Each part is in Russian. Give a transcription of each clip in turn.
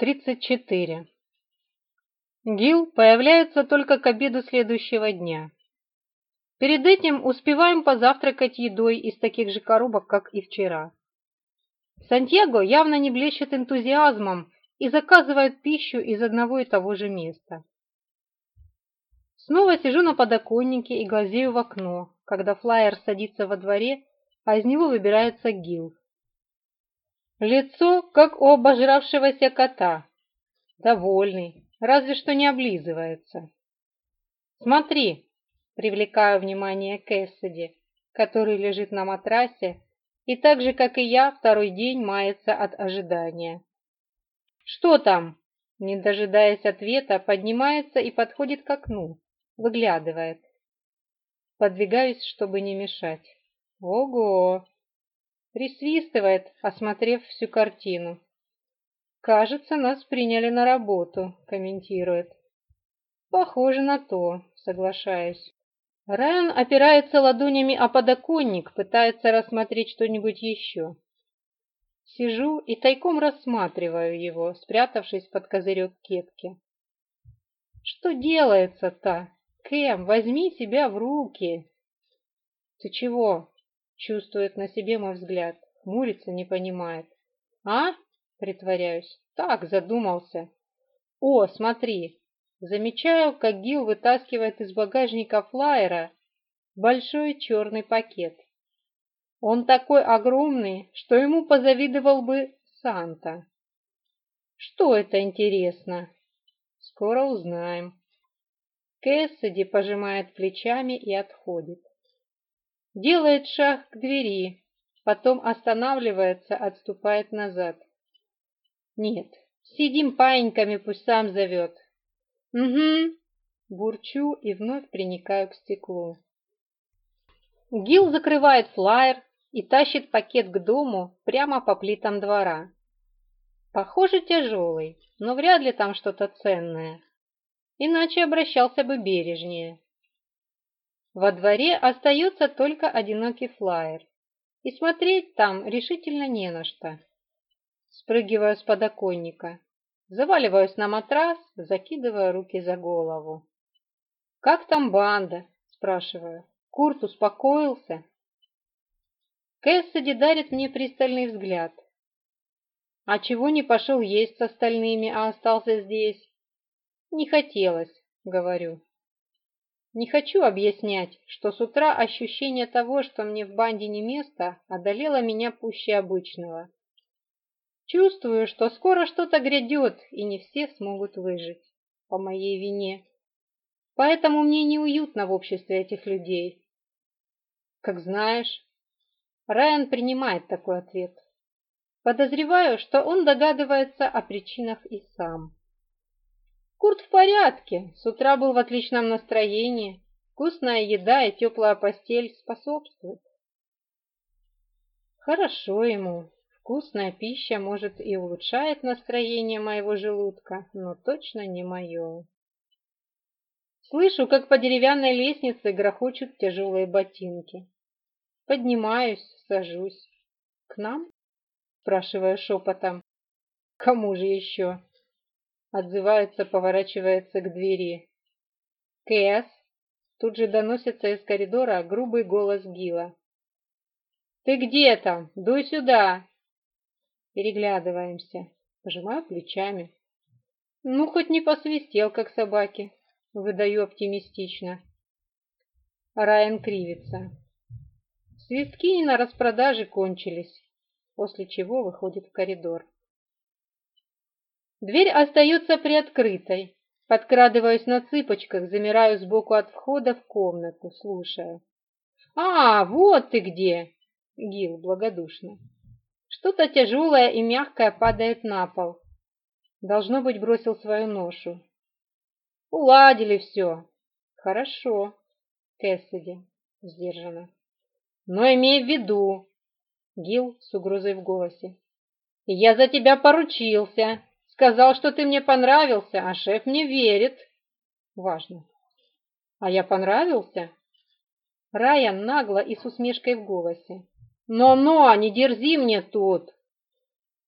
34. Гил появляется только к обеду следующего дня. Перед этим успеваем позавтракать едой из таких же коробок, как и вчера. Сантьяго явно не блещет энтузиазмом и заказывает пищу из одного и того же места. Снова сижу на подоконнике и глазею в окно, когда флайер садится во дворе, а из него выбирается Гил. Лицо, как у обожравшегося кота. Довольный, разве что не облизывается. «Смотри!» — привлекаю внимание Кэссиди, который лежит на матрасе и так же, как и я, второй день мается от ожидания. «Что там?» Не дожидаясь ответа, поднимается и подходит к окну, выглядывает. Подвигаюсь, чтобы не мешать. «Ого!» Присвистывает, осмотрев всю картину. «Кажется, нас приняли на работу», — комментирует. «Похоже на то», — соглашаюсь. Райан опирается ладонями о подоконник, пытается рассмотреть что-нибудь еще. Сижу и тайком рассматриваю его, спрятавшись под козырек кепки. «Что делается-то? Кэм, возьми себя в руки!» «Ты чего?» Чувствует на себе мой взгляд, хмурится, не понимает. «А?» — притворяюсь. «Так, задумался». «О, смотри!» Замечаю, как Гил вытаскивает из багажника флайера большой черный пакет. Он такой огромный, что ему позавидовал бы Санта. Что это интересно? Скоро узнаем. Кэссиди пожимает плечами и отходит. Делает шаг к двери, потом останавливается, отступает назад. Нет, сидим паиньками, пусть сам зовет. Угу, бурчу и вновь приникаю к стеклу. Гил закрывает флаер и тащит пакет к дому прямо по плитам двора. Похоже, тяжелый, но вряд ли там что-то ценное. Иначе обращался бы бережнее. Во дворе остается только одинокий флаер, и смотреть там решительно не на что. Спрыгиваю с подоконника, заваливаюсь на матрас, закидывая руки за голову. «Как там банда?» – спрашиваю. «Курт успокоился?» Кэссиди дарит мне пристальный взгляд. «А чего не пошел есть с остальными, а остался здесь?» «Не хотелось», — говорю. Не хочу объяснять, что с утра ощущение того, что мне в банде не место, одолело меня пуще обычного. Чувствую, что скоро что-то грядет, и не все смогут выжить. По моей вине. Поэтому мне неуютно в обществе этих людей. Как знаешь. Райан принимает такой ответ. Подозреваю, что он догадывается о причинах и сам. Курт в порядке, с утра был в отличном настроении. Вкусная еда и теплая постель способствуют. Хорошо ему. Вкусная пища, может, и улучшает настроение моего желудка, но точно не мое. Слышу, как по деревянной лестнице грохочут тяжелые ботинки. Поднимаюсь, сажусь. «К нам?» – спрашиваю шепотом. «Кому же еще?» отзывается, поворачивается к двери. «Кэс!» Тут же доносится из коридора грубый голос Гила. «Ты где там? Дуй сюда!» Переглядываемся, пожимаю плечами. «Ну, хоть не посвистел, как собаки», — выдаю оптимистично. Райан кривится. Свистки на распродаже кончились, после чего выходит в коридор. Дверь остается приоткрытой. Подкрадываюсь на цыпочках, замираю сбоку от входа в комнату, слушая. «А, вот ты где!» — Гил благодушно. Что-то тяжелое и мягкое падает на пол. Должно быть, бросил свою ношу. «Уладили все!» «Хорошо, Кэссиди», — сдержанно. «Но имей в виду!» — Гил с угрозой в голосе. «Я за тебя поручился!» Сказал, что ты мне понравился, а шеф мне верит. Важно. А я понравился? Райан нагло и с усмешкой в голосе. «Но-но, а не дерзи мне тут!»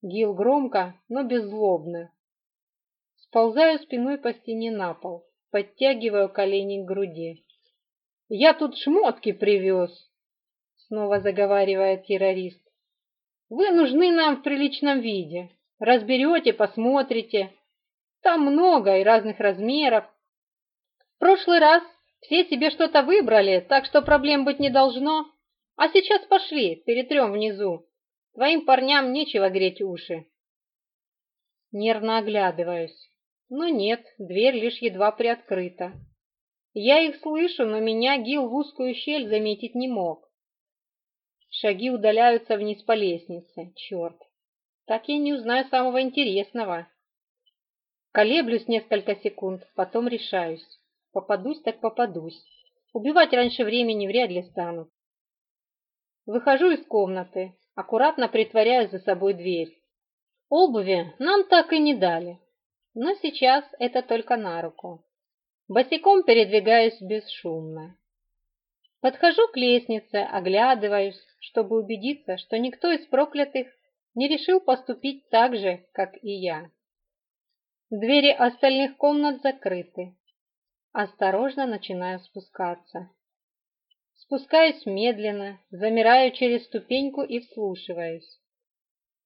Гил громко, но беззлобно. Сползаю спиной по стене на пол, подтягиваю колени к груди. «Я тут шмотки привез!» Снова заговаривает террорист. «Вы нужны нам в приличном виде. Разберете, посмотрите. Там много и разных размеров. В прошлый раз все себе что-то выбрали, так что проблем быть не должно. А сейчас пошли, перетрем внизу. Твоим парням нечего греть уши. Нервно оглядываюсь. Но нет, дверь лишь едва приоткрыта. Я их слышу, но меня Гил в узкую щель заметить не мог. Шаги удаляются вниз по лестнице. Черт, так я не узнаю самого интересного. Колеблюсь несколько секунд, потом решаюсь. Попадусь так попадусь. Убивать раньше времени вряд ли станут. Выхожу из комнаты, аккуратно притворяю за собой дверь. Обуви нам так и не дали, но сейчас это только на руку. Босиком передвигаюсь бесшумно. Подхожу к лестнице, оглядываюсь, чтобы убедиться, что никто из проклятых не решил поступить так же, как и я. Двери остальных комнат закрыты. Осторожно начинаю спускаться. Спускаюсь медленно, замираю через ступеньку и вслушиваюсь.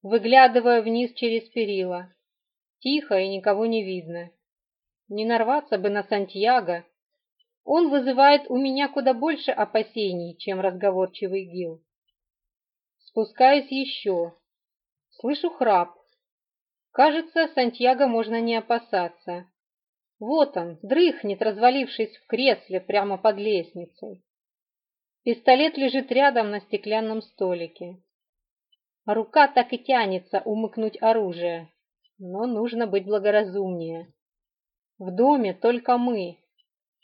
Выглядываю вниз через перила. Тихо и никого не видно. Не нарваться бы на Сантьяго. Он вызывает у меня куда больше опасений, чем разговорчивый Гил. Спускаюсь еще, Слышу храп. Кажется, Сантьяго можно не опасаться. Вот он, дрыхнет, развалившись в кресле прямо под лестницей. Пистолет лежит рядом на стеклянном столике. Рука так и тянется умыкнуть оружие, но нужно быть благоразумнее. В доме только мы,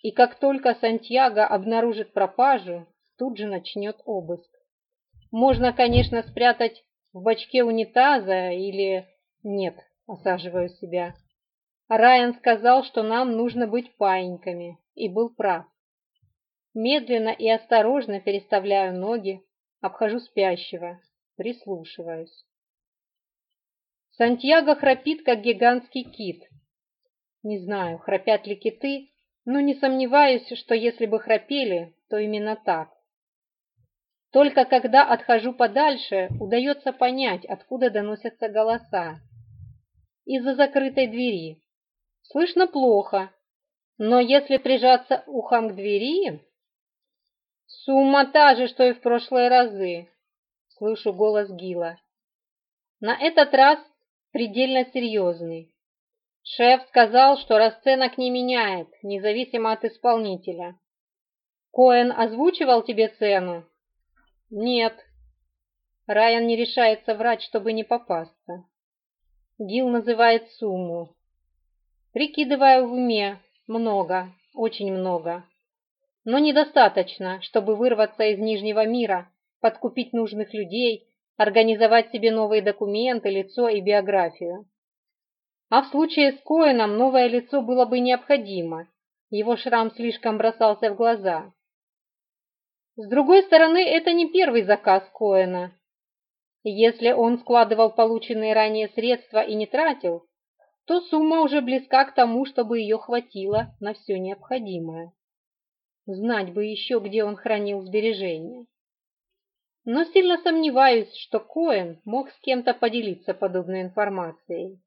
и как только Сантьяго обнаружит пропажу, тут же начнет обыск. Можно, конечно, спрятать в бачке унитаза или... Нет, осаживаю себя. Райан сказал, что нам нужно быть паиньками, и был прав. Медленно и осторожно переставляю ноги, обхожу спящего, прислушиваюсь. Сантьяго храпит, как гигантский кит. Не знаю, храпят ли киты, но не сомневаюсь, что если бы храпели, то именно так. Только когда отхожу подальше, удается понять, откуда доносятся голоса. Из-за закрытой двери. Слышно плохо, но если прижаться ухом к двери... Сумма та же, что и в прошлые разы, слышу голос Гила. На этот раз предельно серьезный. Шеф сказал, что расценок не меняет, независимо от исполнителя. Коэн озвучивал тебе цену? «Нет». Райан не решается врать, чтобы не попасться. Гил называет сумму. Прикидываю в уме. Много, очень много. Но недостаточно, чтобы вырваться из Нижнего мира, подкупить нужных людей, организовать себе новые документы, лицо и биографию. А в случае с Коэном новое лицо было бы необходимо. Его шрам слишком бросался в глаза. С другой стороны, это не первый заказ Коэна. Если он складывал полученные ранее средства и не тратил, то сумма уже близка к тому, чтобы ее хватило на все необходимое. Знать бы еще, где он хранил сбережения. Но сильно сомневаюсь, что Коэн мог с кем-то поделиться подобной информацией.